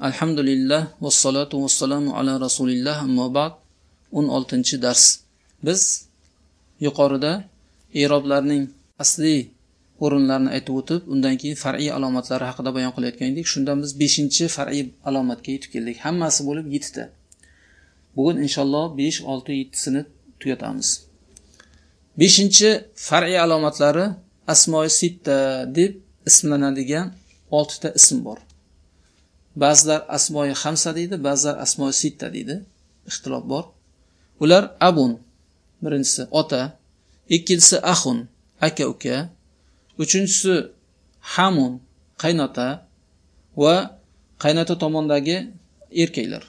alhamdulillah vassalotu vassalamu ala rasulillah. Ammo ba'd 16 dars. Biz yuqorida i'roblarning asliy o'rinlarini aytib o'tib undan keyin far'iy alomatlari haqida bayon qilayotgan edik. Shundan biz 5 far'iy alomatga yetib keldik. Hammasi bo'lib 7 ta bugun inshaalloh 5 6 7 sini tugatamiz. 5 far'iy alomatlari asmoi sitta deb ismlanadigan 6 ta ism bor. Ba'zilar asmoyi hamsa deydi ba'zilar asmoyi sitta deydi. Ixtilof bor. Ular abun birinchisi ota ikkinchisi axun aka uka uchinchisi hamun qaynota va qaynota tomondagi erkaklar.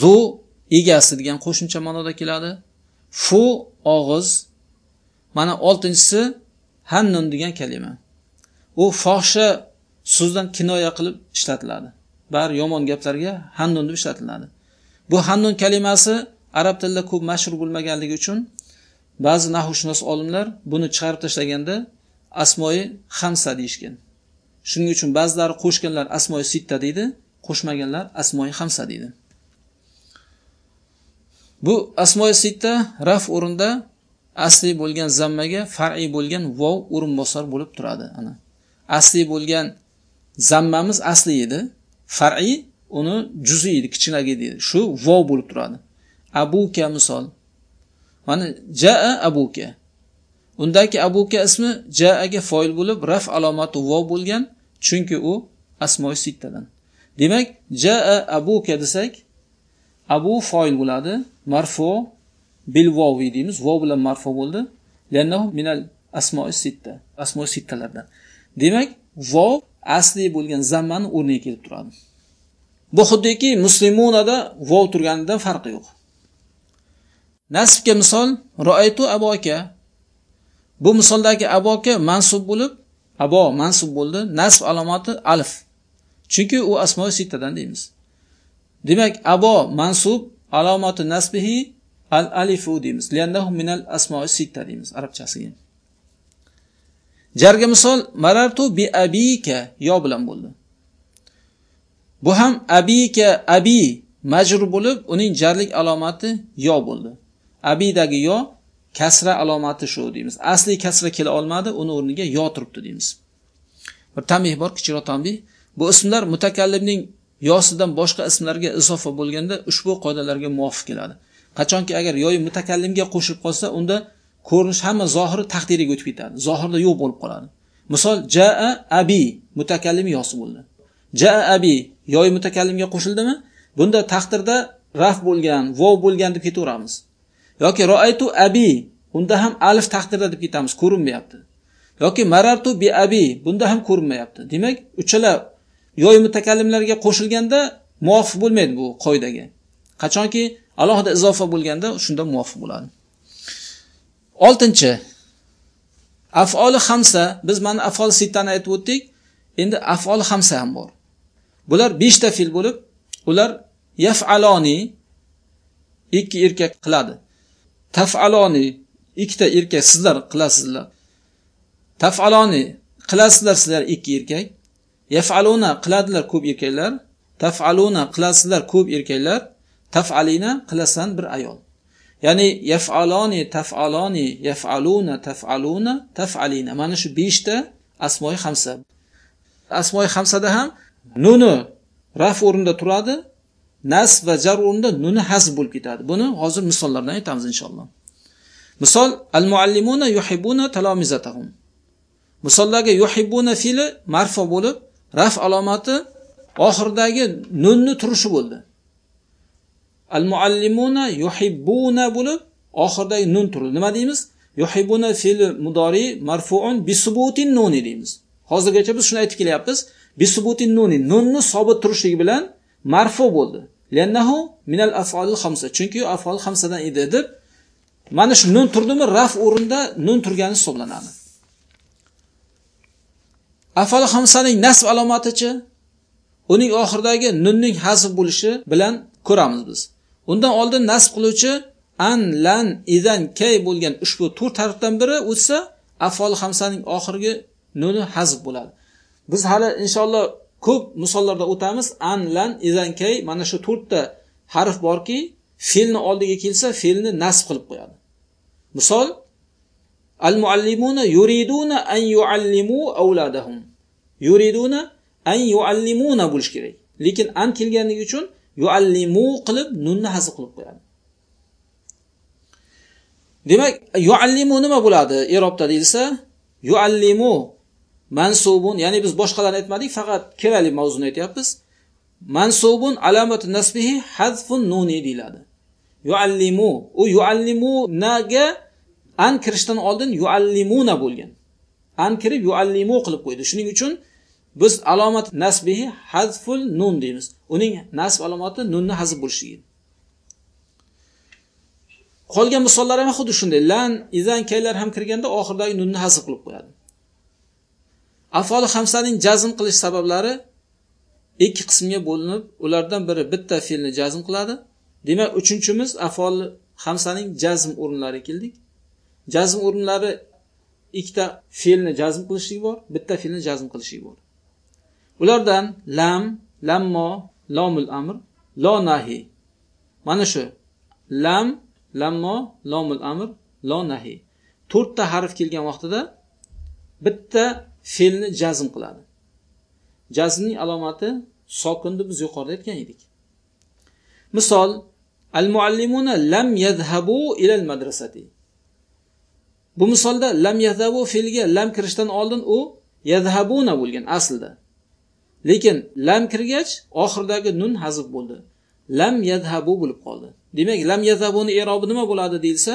Zu egasi degan qo'shimcha ma'noda keladi. Fu og'iz mana oltinchisi hannun degan kalima. U fohsha so'zdan kinoya qilib ishlatiladi. Bari yomon gaplarga hannun deb ishlatiladi. Bu hannun kalimasi arab tilida ko'p mashhur bo'lmaganligi uchun ba'zi nahushunos olimlar buni chiqarib tashlaganda asmoi hamsa deyishgan. Shuning uchun ba'zilari qo'shganlar asmoi sitta deydi qo'shmaganlar asmoi hamsa deydi. Bu asmoi sitta raf o'rinda asli bo'lgan zammaga far'iy bo'lgan vov o'rinbosar bo'lib turadi. Ana asli bo'lgan zammamiz asli edi. Far'iy uni juzi kichinagi kichkinagi deydi. Shu vov bo'lib turadi. Abuka misol. Mana jaa abuka. Undagi abuka ismi jaaga foil bo'lib raf alomati vov bo'lgan chunki u asmoi sittadan. Demak jaa abuka desak abu foil bo'ladi marfu bil vovi deymiz. Vov bilan marfu bo'ldi. Minal asmoi sitta asmoi sittalardan. Demak vov asli bo'lgan zammani o'rniga kelib turadi. Bu xuddiki muslimunada vov turganidan farqi yo'q. Nasbga misol roaytu aboka bu misoldagi aboka mansub bo'lib abo mansub bo'ldi nasb alomati alif chunki u asmoi sittadan deymiz. Demak abo mansub alomati nasbihi al alifu deymiz. Liannahu minal asmoi sitta deymiz arabchasiga. Jarga misol marartu bi abika yo bilan bo'ldi. Bu ham abika abi majrur bo'lib uning jarlik alomati yo bo'ldi. Abidagi yo kasra alomati shu deymiz. Asli kasra kela olmadi uni o'rniga yo turibdi deymiz. Bir tamih bor kichikroq tanbeh. Bu ismlar mutakallimning yosidan boshqa ismlarga izofa bo'lganda ushbu qoidalarga muvofiq keladi. Qachonki agar yoyi mutakallimga qo'shilib qolsa unda ko'rinish hamma zohiri taqdiriga o'tib ketadi. Zohirda yo'q bo'lib qoladi. Misol jaa abi mutakallim yosi bo'ldi. Jaa abi yoyi mutakallimga qo'shildimi? Bunda taqdirda raf bo'lgan vov bo'lgan deb ketaveramiz. Yoki roaytu abi unda ham alif taqdirda deb ketamiz ko'rinmayapti. Yoki marartu bi abi bunda ham ko'rinmayapti. Demak uchala yoy mutakallimlarga qo'shilganda muvofiq bo'lmaydi bu qoidaga. Qachonki alohida izofa bo'lganda shunda muvofiq bo'ladi. Oltinchi. Afoli hamsa biz mana afol sittani aytib o'tdik. Endi afol hamsa ham bor. Bular beshta fe'l bo'lib ular yafaloni ikki erkak qiladi. Tafaloni ikkita erkak sizlar qilasizlar. Tafaloni qilasizlar sizlar ikki erkak. Yafaluna qiladilar ko'p erkaklar. Tafaluna qilasizlar ko'p erkaklar. Tafalina qilasan bir ayol. Ya'ni yafaloni tafaloni yafaluna tafaluna tafalina. Mana shu beshta asmoi hamsa. Asmoi hamsada ham nuni raf o'rinda turadi nasb va jar o'rinda nuni hazb bo'lib ketadi. Buni hozir misollardan aytamiz inshaalloh. Misol al muallimuna yuhibbuna talomizatahum. Misollarga yuhibbuna fe'li marfo bo'lib raf alomati oxiridagi nunni turishi bo'ldi. Al muallimuna yuhibbuna bo'lib oxiridagi nun turdi nima deymiz? Yuhibbuna fe'li mudori marfuun bisubutin nuni deymiz. Hozirgacha biz shuni aytib kelyapmiz. Bisubutin nuni nunni sobit turishligi bilan marfu bo'ldi. Liannahu minal af'olil xamsa. Chunki u af'ol xamsadan edi deb mana shu nun turdimi raf o'rinda nun turgani hisoblanadi. Af'ol xamsaning nasb alomatichi uning oxiridagi nunning hazf bo'lishi bilan ko'ramiz biz. Undan oldin nasb qiluvchi an lan idan kay bo'lgan ushbu to'rt tarifdan biri o'tsa af'ol hamsaning oxirgi nuni hazf bo'ladi. Biz hali inshaalloh ko'p misollarda o'tamiz. An lan izan kay mana shu to'rtta harf borki fe'lni oldiga kelsa fe'lni nasb qilib qo'yadi. Misol al muallimuna yuriduna an yuallimu avladahum. Yuriduna an yuallimuna bo'lish kerak. Lekin an kelganligi uchun yuallimu qilib nunni hazf qilib qo'yadi. Demak yuallimu nima bo'ladi? Erobda deyilsa yuallimu mansubun ya'ni biz boshqalarni aytmadik faqat kerakli mavzuni aytyapmiz. Mansubun alamati nasbihi hazfun nuni deyiladi. Yuallimu u yuallimunaga an kirishdan oldin yuallimuna bo'lgan. An kirib yuallimu qilib qo'ydi. Shuning uchun biz alomat nasbihi hazful nun deymiz. Uning nasb alomati nunni hazf bo'lishligi qolgan misollar ham xuddi shunday. Lan izan kaylar ham kirganda oxiridagi nunni hazf qilib qo'yadi. Afoli hamsaning jazm qilish sabablari ikki qismga bo'linib ulardan biri bitta fe'lni jazm qiladi. Demak uchinchimiz afol hamsaning jazm o'rinlari keldik. Jazm o'rinlari ikkita fe'lni jazm qilishligi bor bitta fe'lni jazm qilishligi bor. Ulardan lam lammo lomul amr lo nahi. Mana shu. Lam lammo lomul amr lo nahi. To'rtta harf kelgan vaqtida bitta fe'lni jazm qiladi. Jazmning alomati sokinni biz yuqorida aytgan edik. Misol al muallimuna lam yadhabu ilal madrasati. Bu misolda lam yadhabu fe'liga lam kirishdan oldin u yadhabuna bo'lgan aslida. Lekin lam kirgach oxiridagi nun hazf bo'ldi. Lam yadhabu bo'lib qoldi. Demak lam yadhabuni erobi nima bo'ladi deyilsa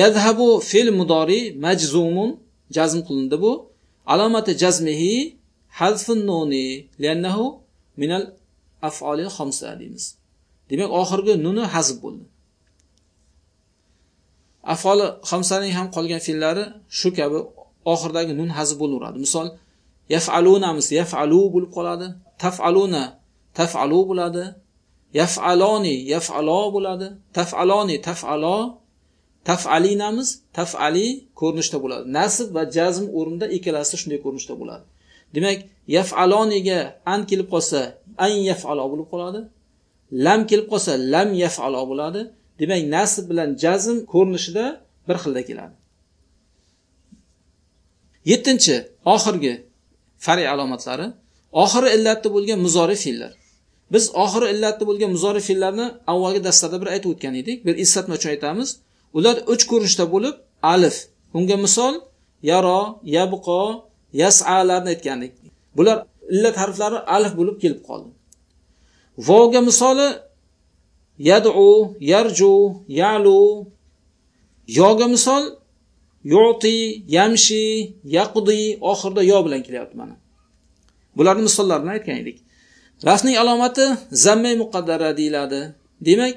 yadhabu fe'l mudori majzumun jazm qilindi bu. Alomati jazmihi hazfun nuni liannahu minal af'oli xomsa deymiz. Demak oxirgi nuni hazf bo'ldi. Afoli xomsaning ham qolgan fe'llari shu kabi oxiridagi nun hazf bo'laveradi. Misol yafalunamiz yafalu bo'lib qoladi. Tafaluna tafalu bo'ladi. Yafaloni yafalo bo'ladi. Tafaloni tafalo. Tafalinamiz tafali ko'rinishda bo'ladi. Nasb va jazm o'rnida ikkalasi shunday ko'rinishda bo'ladi. Demak yafaloniga an kelib qolsa an yafalo bo'lib qoladi. Lam kelib qolsa lam yafalo bo'ladi. Demak nasb bilan jazm ko'rinishida bir xilda keladi. Yettinchi oxirgi. Far'iy alomatlari oxiri illatli bo'lgan muzori fe'llar biz oxiri illatli bo'lgan muzori fe'llarni avvalgi darslarda bir aytib o'tgan edik bir eslatma uchun aytamiz. Ular uch ko'rinishda bo'lib alif unga misol yaro yabqo yasalarni aytgandik. Bular illat harflari alif bo'lib kelib qoldi. Vovga misoli yadu yarju yalu. Yoga misol yuti yamshi yaqdi oxirida yo bilan kelyapti mana. Bularni misollarini aytgan edik. Rafning alomati zammay muqaddara deyiladi. Demak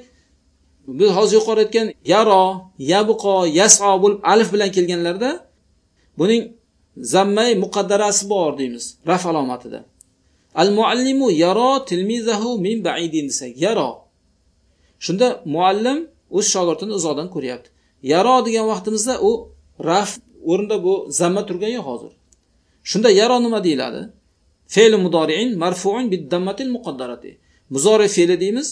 biz hozir yuqori aytgan yaro yabqo yaso bo'lib alif bilan kelganlarda buning zammay muqaddarasi bor deymiz raf alomatida. Al muallimu yaro tilmizahu min baidin desak yaro. Shunda muallim o'z shogirdini uzoqdan ko'ryapti. Yaro degan vaqtimizda u raf o'rinda bu zamma turgan yo'q hozir. Shunda yaro nima deyiladi? Fe'li mudoriin marfuun biddammatil muqaddarati. Muzori fe'li deymiz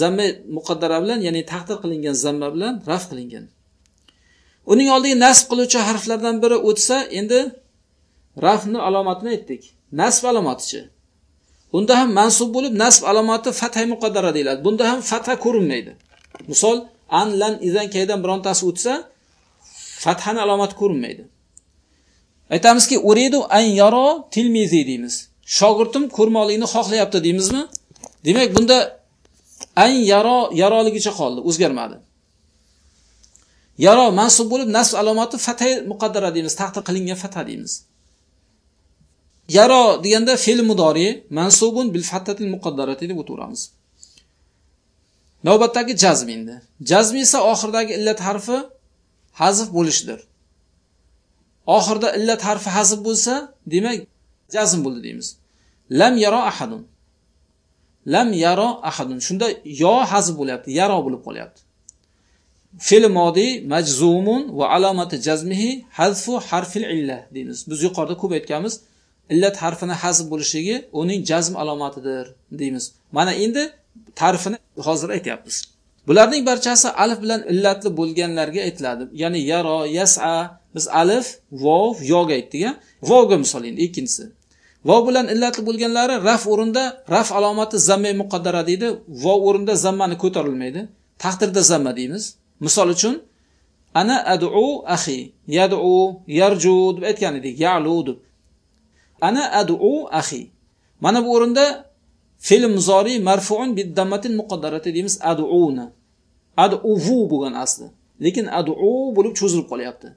zamma muqaddara bilan ya'ni taqdir qilingan zamma bilan raf qilingan. Uning oldiga nasb qiluvchi harflardan biri o'tsa endi rafni alomatini aytdik. Nasb alomatichi. Unda ham mansub bo'lib nasb alomati fatha muqaddara deyiladi. Bunda ham fatha ko'rinmaydi. Misol an lan izan kaydan birontasi o'tsa fathani alomati ko'rinmaydi. Aytamizki uridu an yaro tilmizi deymiz. Shogirdim ko'rmoqlikni xohlayapti deymizmi? Demak bunda an yaro yaroligicha qoldi o'zgarmadi. Yaro mansub bo'lib nasb alomati fatay muqaddara deymiz taqdir qilingan fatha deymiz. Yaro deganda fe'l mudori mansubun bil fattatil muqaddarati deb o'taveramiz. Navbatdagi jazm endi. Jazm esa oxiridagi illat harfi hazf bo'lishidir. Oxirida illat harfi hazf bo'lsa demak jazm bo'ldi deymiz. Lam yaro ahadun. Lam yaro ahadun. Shunda yo hazf bo'lyapti yaro bo'lib qolyapti. Fe'l modi majzumun va alomati jazmihi hazfu harfil illa deymiz. Biz yuqorida ko'p aytganmiz illat harfini hazf bo'lishligi uning jazm alomatidir deymiz. Mana endi ta'rifini hozir aytyapmiz. Bularning barchasi alif bilan illatli bo'lganlarga aytiladi. Ya'ni yaro yasa biz alif vov yoga aytdik a vovga misol endi ikkinchisi. Vov bilan illatli bo'lganlari raf o'rinda raf alomati zamma muqaddara deydi. Vov o'rinda zammani ko'tarilmaydi. Taqdirda zamma deymiz. Misol uchun ana adu ahi yadu yarju deb aytgan edik yalu deb. Ana adu ahi mana bu o'rinda fe'l muzori marfuun bid dammatin muqaddarati deymiz aduuna aduvu bo'lgan asli. Lekin adu bo'lib cho'zilib qolyapti.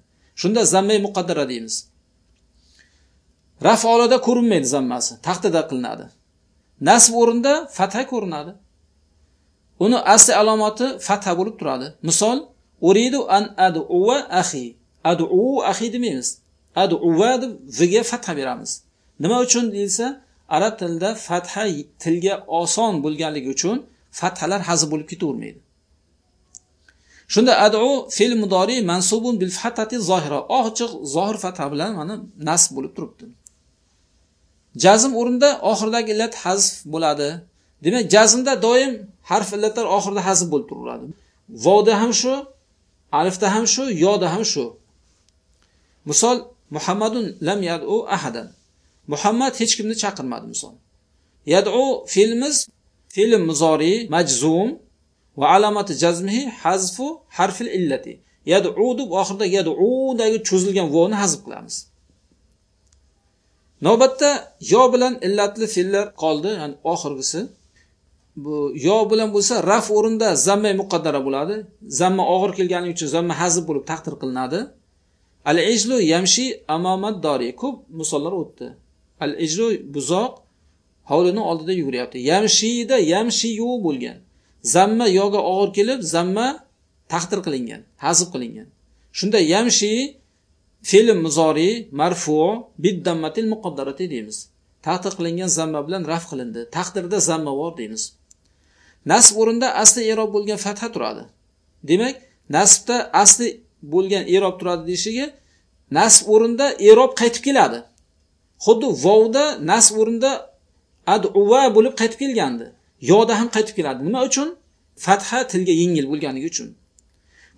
Shunda zammay muqaddara deymiz. Raf olida ko'rinmaydi zammasi. Taqtida qilinadi. Nasb o'rinda fatha ko'rinadi. Uni asli alomati fatha bo'lib turadi. Misol uridu an aduva ahi adu ahi demaymiz. Aduva deb viga fatha beramiz. Nima uchun deyilsa arab tilida fatha tilga oson bo'lganligi uchun fathalar hazb bo'lib ketavermaydi. Shunda adu fe'l mudori mansubun bil fatati zohira. Ochiq zohir fatha bilan mana nasb bo'lib turibdi. Jazm o'rinda oxiridagi illat hazf bo'ladi. Demak jazmda doim harf illatlar oxirida hazf bo'lib turaveradi vovda ham shu alifda ham shu yoda ham shu. Misol muhammadun lam yadu ahadan. Muhammad hech kimni chaqirmadi misol. Yadu fe'limiz fe'l muzori majzum va alomati jazmihi hazfu harfil illati. Yadu deb oxirida yadudagi cho'zilgan vovni hazf qilamiz. Navbatda yo bilan illatli fe'llar qoldi ya'ni oxirgisi. Bu yo bilan bo'lsa raf o'rinda zamma muqaddara bo'ladi. Zamma og'ir kelgani uchun zamma hazf bo'lib taqdir qilinadi. Al ijlu yamshi amomat dori. Ko'p misollar o'tdi. Al ijlu buzoq hovlini oldida yuguryapti yamshida yamshiyu bo'lgan. Zamma yoga og'ir kelib zamma taqdir qilingan hazb qilingan. Shunda yamshi fe'l muzori marfu biddammatil muqaddarati deymiz. Taqdir qilingan zamma bilan raf qilindi. Taqdirda zamma bor deymiz. Nasb o'rinda asli irob bo'lgan fatha turadi. Demak nasbda asli bo'lgan irob turadi deyishiga nasb o'rinda irob qaytib keladi. Xuddi vovda nasb o'rinda aduva bo'lib qaytib kelgandi. Yoda ham qaytib keladi nima uchun? Fatha tilga yengil bo'lganligi uchun.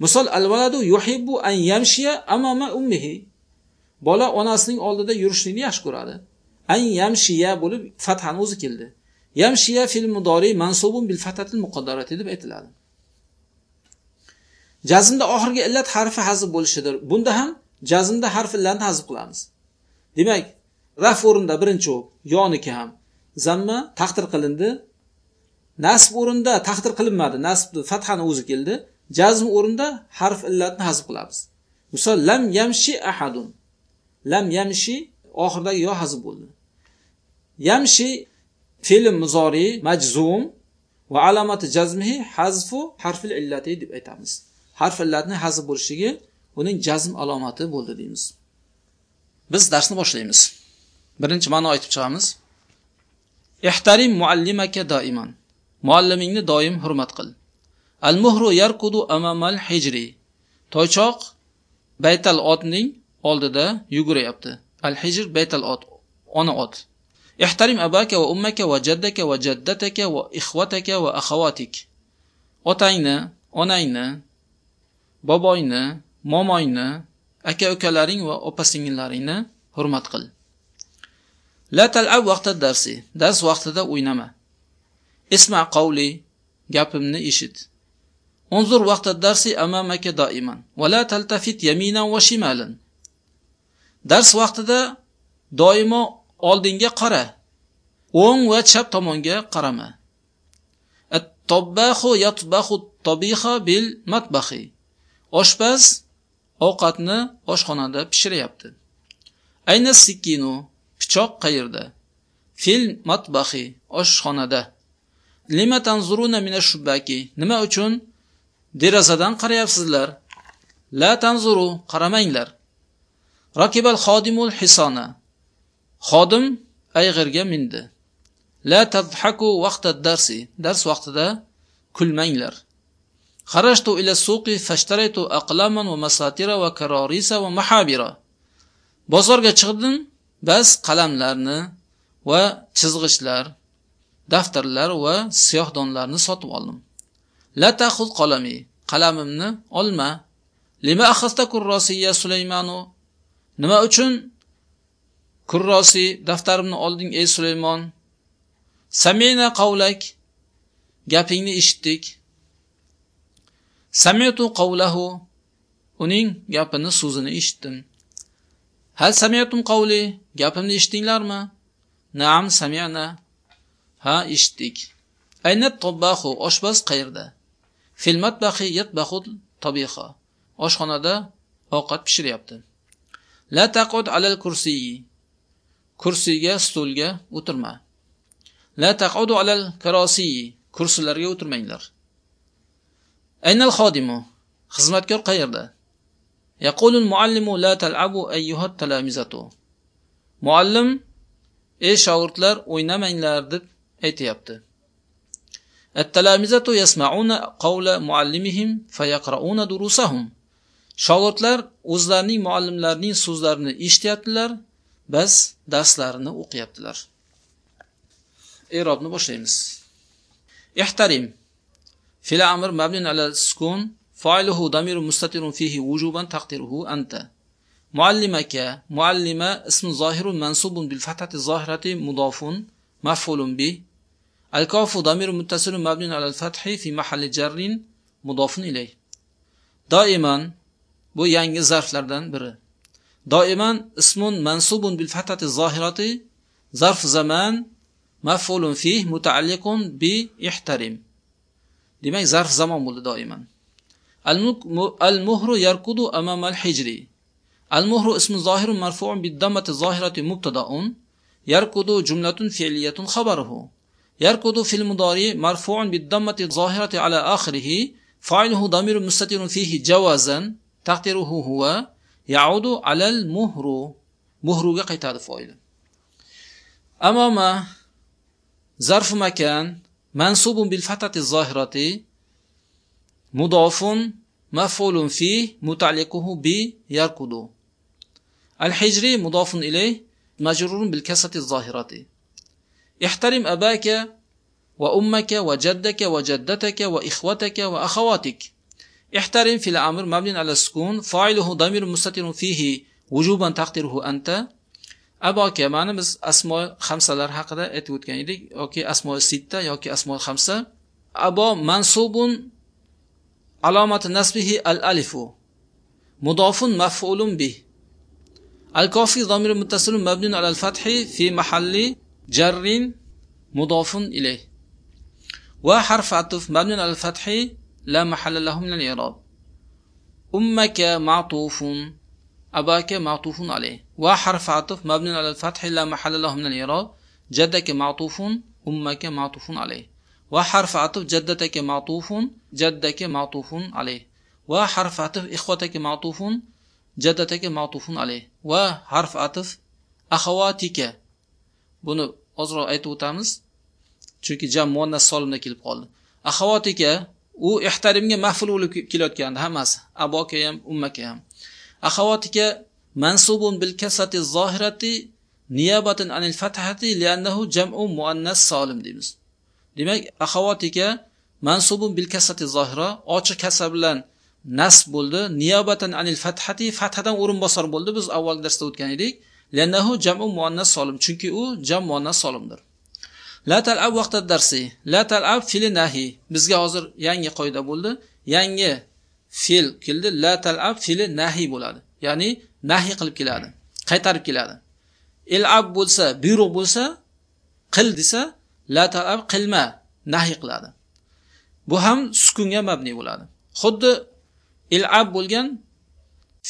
Misol al valadu yuhibbu an yamshiya amama ummihi. Bola onasining oldida yurishlikni yaxshi ko'radi. An yamshiya bo'lib fathani o'zi keldi. Yamshiya fil mudori mansubun bil fatatil muqaddarati deb aytiladi. Jazmda oxirgi illat harfi hazb bo'lishidir. Bunda ham jazmda harf illatni hazb qilamiz. Demak raf o'rinda birinchi o'p yoniki ham. Zamma taqdir qilindi. Nasb o'rinda taqdir qilinmadi. Nasbni fathani o'zi keldi. Jazm o'rinda harf illatni hazb qilamiz. Misol lam yamshi ahadun. Lam yamshi oxiridagi yo hazb bo'ldi. Yamshi fe'l muzori majzum va alomati jazmihi hazfu harfil illati deb aytamiz. Harf illatni hazb bo'lishligi uning jazm alomati bo'ldi deymiz. Biz darsni boshlaymiz. Birinchi ma'no aytib chiqamiz. Ihtarim muallimaka doiman. Muallimingni doim hurmat qil. Al muhru yarkudu amamal hijri. Toychoq baytal otning oldida yuguryapti al hijr baytal ot ona ot. Ihtarim abaka va ummaka va jaddaka va jaddataka va ixvataka va axavatik otangni onangni boboyni momoyni aka ukalaring va opa singillaringni hurmat qil. La talab vaqta darsi. Dars vaqtida o'ynama. Isma qawli gapimni eshit. Unzur vaqta darsi amamaka doiman va la taltafit yaminan va shimalan. Dars vaqtida doimo oldinga qara. O'ng va chap tomonga qarama. At-tobbahu yatbahu at-tabiha bil matbahi. Oshpaz ovqatni oshxonada pishiryapti. Ayna sikinu pichoq qayerda? Fil matbahi oshxonada. Lima tanzuruna mina shubbaki? Nima uchun derazadan qarayapsizlar? La tanzuru, qaramanglar. rakibal khodimul hisona. Xodim ayg'irga mindi. La tadhaku vaqta darsi. Dars vaqtida kulmanglar. Kharajtu ila suqi fashtaraytu aqlaman va masatira va kararisa va mahabira. Bozorga chiqdim, bas qalamlarni va chizg'ichlar daftarlar va siyohdonlarni sotib oldim. La taxud qalami qalamimni olma. Lima axasta kurrosiya sulaymanu? Nima uchun kurrosi daftarimni olding ey sulaymon? Samina qavlak gapingni eshitdik. Samitu qavlahu uning gapini so'zini eshitdim. Hal samiyatum qavli gapimni eshitdinglarmi? Naam samiyana ha eshitdik. Aynat tobbahu oshpaz qayerda? Fil matbaxi yatbaxu tabiha oshxonada ovqat pishiryapti. La taqud alal kursiyi kursiga stulga o'tirma. La taqudu alal karosiyi kursilarga o'tirmanglar. Aynal xodimu xizmatkor qayerda? Yaqulu muallimu la tal'abu ayyuhat talamizatu muallim ey shogirdlar o'ynamanglar deb aytyapti At-talamizatu yasma'una qawla muallimihim fayaqra'una durusahum. Shogirdlar o'zlarining muallimlarining so'zlarini eshityaptilar, bas darslarini o'qiyaptilar. I'robni boshlaymiz. Ihtarim fil amr mabnun ala sukun fa'iluhu damir mustatirun fihi wujuban taqdiruhu anta. Muallimaka muallima ismi zohirun mansubun bil fathati zohirati mudofun maf'ulun bi الكاف ضمير متصل مبني على الفتح في محل جر مضاف إليه. دائما بو يعني ظرف لردن بره دائما اسم منصوب بالفتحة الظاهرة. ظرف زمان مفعول فيه متعلق بإحترم. لما ظرف زمان بول دائما؟ المهر يركض أمام الحجر. المهر اسم ظاهر مرفوع بالضمة الظاهرة مبتدأ. يركض جملة فعلية خبره. Fil mudari marfu'un bid dammati zohirati ala akhirih فاعله ضمير مستتر فيه جوازا تقديره هو يعود على المهر. مهر qaytadi foili أمام ظرف مكان منصوب بالفتحة الظاهرة مضاف مفعول فيه متعلقه ب يركض. الحجري مضاف إليه مجرور بالكسرة الظاهرة. احترم أباك وأمك وجدك وجدتك وإخوتك وأخواتك. احترم في الأمر مبني على السكون. فاعله ضمير مستتر فيه وجوبا تقديره أنت. أباك biz asmo xamsalar haqida aytib o'tgan edik. Yoki asmo sitta yoki asmo xamsa abo mansubun alomati nasbihi al alifu mudofun maf'ulun bih al kofi ضمير متصل مبني على الفتح في محل جر مضاف إليه. وحرف عطف مبني على الفتح لا محل له من الإعراب. أمك معطوف أباك معطوف عليه. وحرف عطف مبني على الفتح لا محل له من الإعراب. جدك معطوف أمك معطوف عليه. وحرف عطف جدتك معطوف جدك معطوف عليه. وحرف عطف إخوتك معطوف جدتك معطوف عليه. وحرف عطف أخواتك buni ozroq aytib o'tamiz. Chunki jam muannas solimda kelib qoldi. Axavotika u ehtarimga mahful bo'lib kelayotgandi hammasi. Aboka ham ummaka ham. Axavotika mansubun bil kasati zohirati niyabatan anil fathati liannahu jam'u muannas solim deymiz. Demak axavotika mansubun bil kasati zohira ochiq kasa bilan nasb bo'ldi. Niyabatan anil fathati fathadan o'rinbosar bo'ldi. Biz avval darsda o'tgan edik. Liannahu jam'u muannas solim chunki u jam muannas solimdir la talab vaqt darsi la talab fili nahi bizga hozir yangi qoida bo'ldi yangi fe'l keldi la talab fe'li nahi bo'ladi ya'ni nahi qilib keladi qaytarib keladi ilab bo'lsa buyruq bo'lsa qil desa la talab qilma nahi qiladi bu ham sukunga mabni bo'ladi xuddi ilab bo'lgan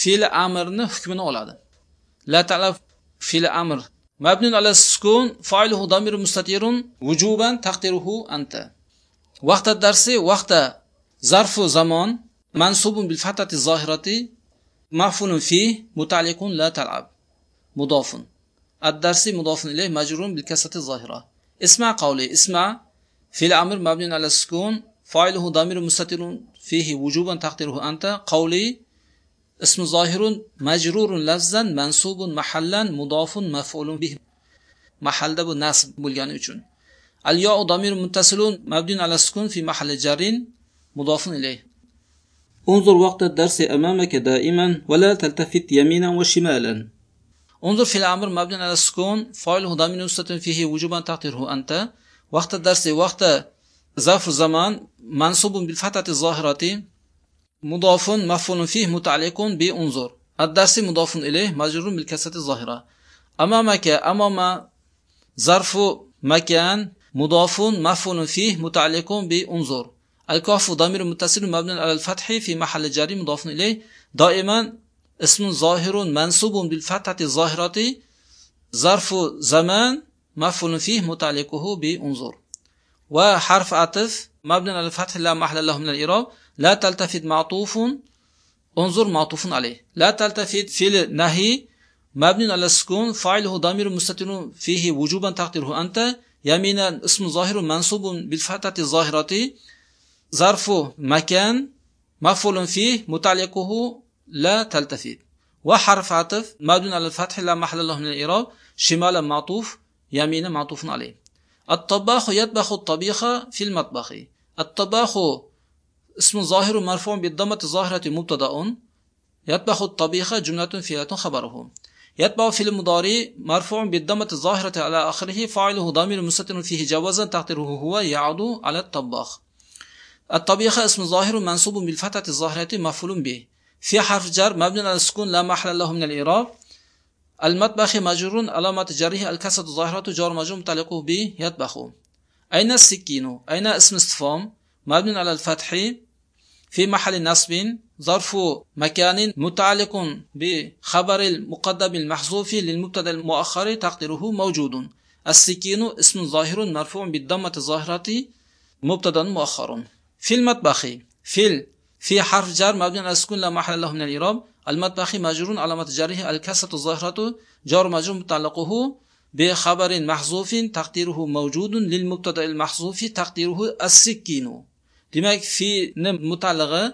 fe'li amrni hukmini oladi la talab fe'li amr مبني على السكون فاعله ضمير مستتر وجوبا تقديره أنت. وقت الدرس وقت ظرف زمان منصوب بالفتحة الظاهرة مفعول فيه متعلق لا تلعب. مضاف. الدرس مضاف إليه مجرور بالكسرة الظاهرة. اسمع قولي. اسمع. في الأمر مبني على السكون فاعله ضمير مستتر فيه وجوبا تقديره أنت. قولي. اسم ظاهر مجرور لفظا منصوب محلا مضاف مفعول به. محل bu nasb bo'lgani uchun al yo domir muttasilun mabdun ala sukun fi mahalli jarin mudofun ilayh انظر وقت الدرس أمامك دائما ولا تلتفت يمينا وشمالا. انظر في الأمر مبني على السكون فاعله ضمير مستتر فيه وجوبا تقديره أنت. وقت الدرس وقت ظرف زمان منصوب بالفتحة الظاهرة مضاف مفعول فيه متعلق بانظر. الدرس مضاف إليه مجرور بالكسرة الظاهرة. أمامك أمام ظرف مكان مضاف مفعول فيه متعلق بانظر. الكاف ضمير متصل مبني على الفتح في محل جر مضاف إليه. دائما اسم ظاهر منصوب بالفتحة الظاهرة. ظرف زمان مفعول فيه متعلقه بانظر. وحرف عطف مبني على الفتح لا محل له من الإعراب لا تلتفت معطوف انظر معطوف عليه. لا تلتفت في النهي مبني على السكون فاعله ضمير مستتر فيه وجوبا تقديره أنت. يمينا اسم ظاهر منصوب بالفتحة الظاهرة. ظرف مكان مفعول فيه متعلقه لا تلتفت. وحرف عطف مبني على الفتح لا محل له من الإعراب. شمالا معطوف يمينا معطوف عليه. الطباخ يطبخ الطبيخ في المطبخ. الطباخ اسم ظاهر مرفوع بالضمة الظاهرة مبتدأ. يطبخ الطبيخ جملة فعلة خبره. يتبع في المضارع مرفوع بالضمة الظاهرة على آخره. فاعله ضمير مستتر فيه جوازا تقديره هو يعود على الطباخ. الطبيخ اسم ظاهر منصوب بالفتحة الظاهرة مفعول به. في حرف جر مبني على السكون لا محل له من الإعراب. المطبخ مجرور علامة جره الكسرة الظاهرة جار مجرور متعلق به. يطبخ. أين السكين؟ أين اسم استفهام مبني على الفتح في محل نصب ظرف مكان متعلق بخبر المقدم المحذوف للمبتدأ المؤخر تقديره موجود. السكين اسم ظاهر مرفوع بالضمة الظاهرة مبتدأ مؤخر. في المطبخ في في حرف جر مبني على السكون لا محل له من الإعراب. المطبخ مجرور علامة جره الكسرة الظاهرة. جار مجرور متعلقه بخبر محذوف تقديره موجود. للمبتدأ المحذوف تقديره السكين. Demak fini mutalig'i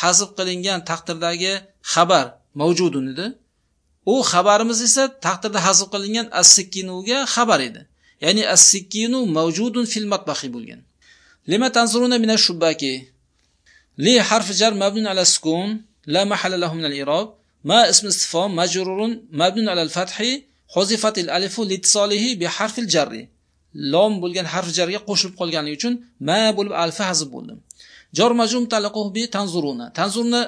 hazb qilingan taqdirdagi xabar mavjudun edi u xabarimiz esa taqdirda hazb qilingan assikinuga xabar edi. Ya'ni assikinu mavjudun fil matbahi bo'lgan. Lima tanzuruna mina shubbaki? Li harf jar mabnun ala sukun la mahalla lahu min al irob ma ism istifom majrurun mabnun ala al-fath huzifat al alifu li bi harf al-jarri lom bo'lgan harf jarga qo'shilib qolganligi uchun ma bo'lib alfa hazb bo'ldi. Jor majum talaquh bi tanzuruna. Tanzurna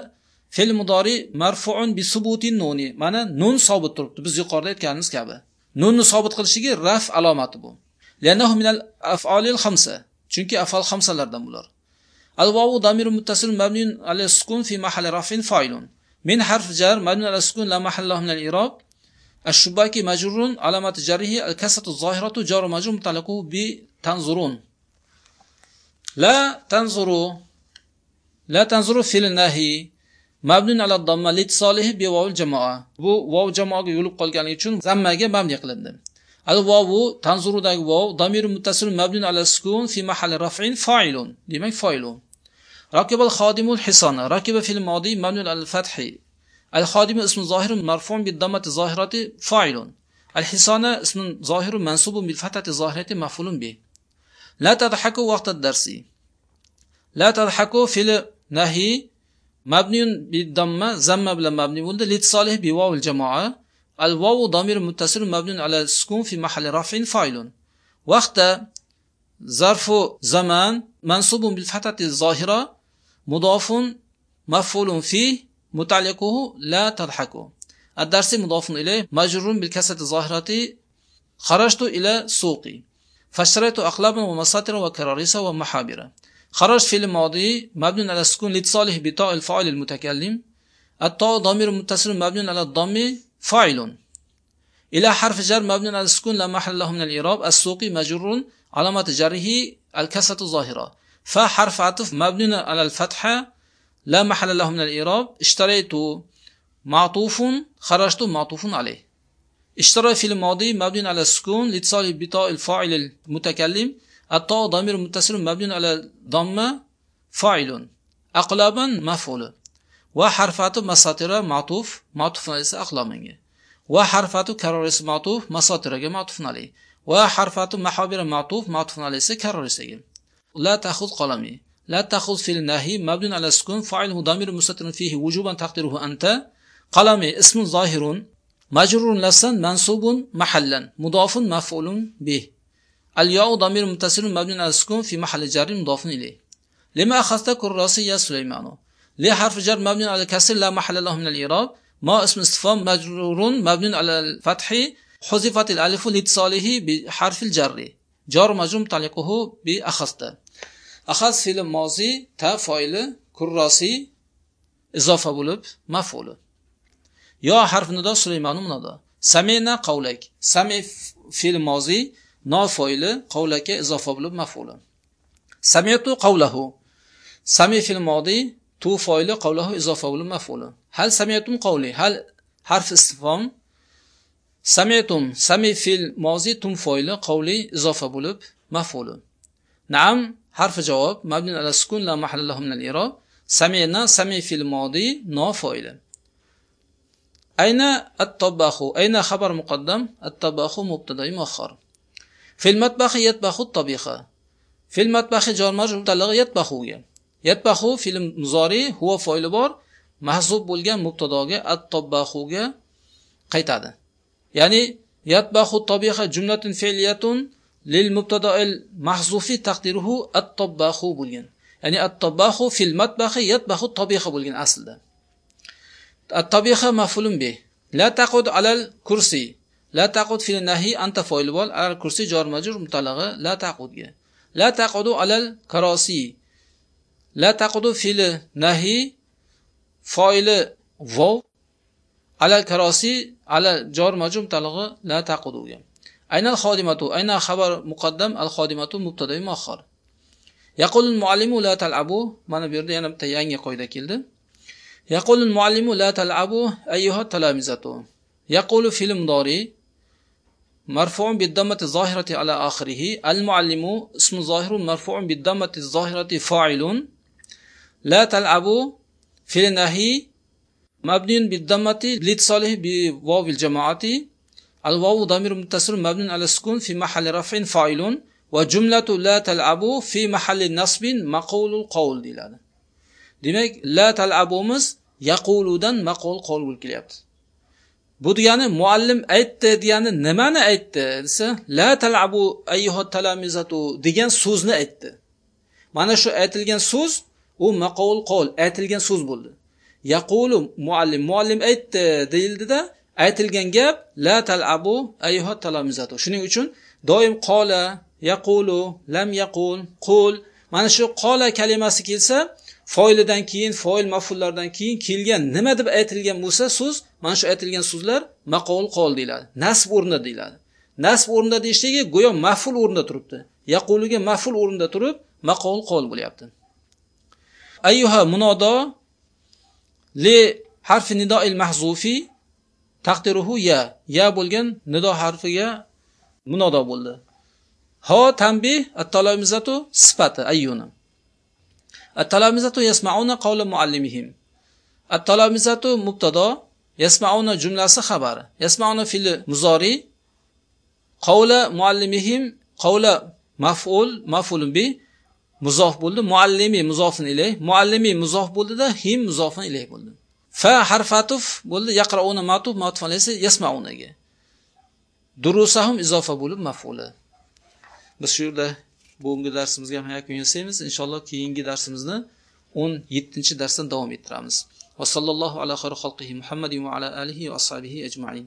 fe'l mudori marfuun bi subutin nuni. Mana nun sobit turibdi. Biz yuqorida aytganimiz kabi. Nunni sobit qilishligi raf alomati bu. Lianahu minal af'alil khamsa chunki afal xamsalardan bular. Al vavu damir muttasil mabniun ala sukun fi mahalli rafin fa'ilun. Min harf jar mabniun ala sukun la mahalla min al irob الشباكي مجرور علامة جره الكسرة الظاهرة جار مجرور متعلقه بتنظرون لا تنظروا لا تنظروا في النهي مبني على الضمة لاتصاله بواو الجماعة. bu vav jamoaga yo'lib qolganligi uchun zammaga mabni qilindi al vavu tanzurudagi vav damir muttasil mabni ala sukun fi mahalli raf'in fa'ilun demak fa'ilun ركب الخادم الحصان. ركب في الماضي مبني على الفتح. الخادم اسم ظاهر مرفوع بالضمة الظاهرة فاعل. الحصان اسم ظاهر منصوب بالفتحة الظاهرة مفعول به. لا تضحكوا وقت الدرس. لا تضحكوا في النهي مبني بالضمة زم بلا مبني ولد لاتصاله بواو الجماعة. الواو ضمير متصل مبني على السكون في محل رفع فاعل. وقت ظرف زمان منصوب بالفتحة الظاهرة مضاف مفعول فيه متعلقه لا تضحكوا الدرس مضاف إليه. مجرور بالكسرة الظاهرة. خرجت إلى سوقي. فاشتريت أقلابا ومساطر وكراريس ومحابر. خرجت في الماضي. مبني على السكون لاتصاله بتاء الفاعل المتكلم. التاء ضمير متصل مبني على الضم فاعل. إلى حرف جر مبني على السكون لا محل له من الإعراب. السوقي مجرور علامة جره الكسرة الظاهرة. فحرف عطف مبني على الفتحة. لا محل له من الإعراب اشتريت معطوف خرجت معطوف عليه اشترى في الماضي مبني على السكون لاتصال بتاء الفاعل المتكلم الطاء ضمير متصل مبني على ضمة فاعل أقلابا مفعول va harfatu masatira matuf matuf esa aqlamanga va harfatu karorisi matuf masatiraga matufun alayh va harfatu mahobira matuf matufun alayh esa لا تأخذ في النهي مبني على السكون فاعله ضمير مستتر فيه وجوبا تقديره أنت. قلم اسم ظاهر مجرور لسا منصوب محلا مضاف مفعول به. الياء ضمير متصل مبني على السكون في محل جر مضاف إليه. لما أخذت كراسي يا سليمان لحرف جر مبني على الكسر لا محل له من الإعراب. ما اسم استفهام مجرور مبني على الفتح. حذفت الألف لاتصاله بحرف الجر. جار مجرور متعلقه بأخذت. ahaz fe'li mozi ta foili kurrosi izofa bo'lib maf'uli. Yo harf nido sulaymonu nida samina qavlak. Sami fe'li mozi no foili qavlaka izofa bo'lib maf'uli. Samitu qavlahu. Sami fe'li mozi tu foili qavlahu izofa bo'lib maf'uli. Hal samiyatum qavli? Hal harf istifhom? Samiyatum sami fe'li mozi tum foili qavli izofa bo'lib maf'uli. Naam. harfi javob mabnun ala sukun la mahallahu min al-i'rab samina sami fil modi no fo'ili ayna at-tabahu ayna xabar muqaddam? At-tabahu mubtadai muakhkhar. Fil matbahi yatbahu at-tabiqa. Fil matbahi jar majrur mutallaqa yatbahuga yatbahu fil muzori huwa fo'ili bor mahzub bo'lgan mubtadoga at-tabahuga qaytadi. Ya'ni yatbahu tabiqa jumlatun fe'liyatun lil mubtada'il mahzufi taqdiruhu at-tobbahu bo'lgan ya'ni at-tobbahu fil matbahi yatbahu tobiha bo'lgan aslida الطبيخة مفعول به لا تقعد على الكرسي لا تقعد في النهي أنت فاعل بول على الكرسي جار مجرور مطلقة لا تقعد لا تقعد على الكراسي لا تقعد في النهي فاعل واو على الكراسي على جار مجرور مطلقة لا تقعد أين الخادمة؟ أين خبر مقدم؟ الخادمة مبتدأ مؤخر يقول المعلم لا تلعبوا. mana bu yerda yana bitta yangi يقول المعلم لا تلعبوا أيها التلامذة. يقول في المضارع مرفوع بالضمة الظاهرة على آخره. المعلم اسم ظاهر مرفوع بالضمة الظاهرة فاعل. لا تلعبوا. في النهي مبني بالضمة لاتصاله بواو الجماعة. الواو ضمير متصل مبني على السكون في محل رفع فاعل وجملة لا تلعبوا في محل نصب مقول القول دي demak la talabimiz yaquludan maqul qo'l bo'lib kelyapti bu degani muallim aytdi degani nimani aytdi desa la talabu ayyuha talamizatu degan so'zni aytdi mana shu aytilgan so'z u maqul qo'l aytilgan so'z bo'ldi yaqulu muallim muallim aytdi deyildida aytilgan gap la talabu ayyuha talamizatu shuning uchun doim qola yaqulu lam yaqul qul. Mana shu qola kalimasi kelsa foilidan keyin foil mafullardan keyin kelgan nima deb aytilgan bo'lsa so'z mana shu aytilgan so'zlar maqol qol deyiladi nasb o'rnida deyiladi. Nasb o'rnida deyishligi go'yo maful o'rnida turibdi. Yaquliga maful o'rnida turib maqol qol bo'lyapti. Ayyuha munodo li harfi nidoil mahzufi taqdiruhu ya ya bo'lgan nido harfiga munodo bo'ldi. Ho tanbih at sifati ayyuna. At yasmauna qawla muallimihim. At mubtado yasmauna jumlasi xabari. Yasmauna fili muzori qawla muallimihim qawla maf'ul maf'ulun bi muzof bo'ldi. Muallimi muzofun ilay muallimi muzof bo'ldida him muzofun ilay bo'ldi. Fa harfatuf bo'ldi yaqrauna matuf matuf esa yasmaunaga durusahum izofa bo'lib maf'uli. Biz shu yerda bugungi darsimizga ham yakun yasaymiz inshaalloh keyingi darsimizni o'n yettinchi darsdan davom ettiramiz. Va sallallohu ala xayri xalqihi muhammadin va ala alihi va ashabihi ajmain.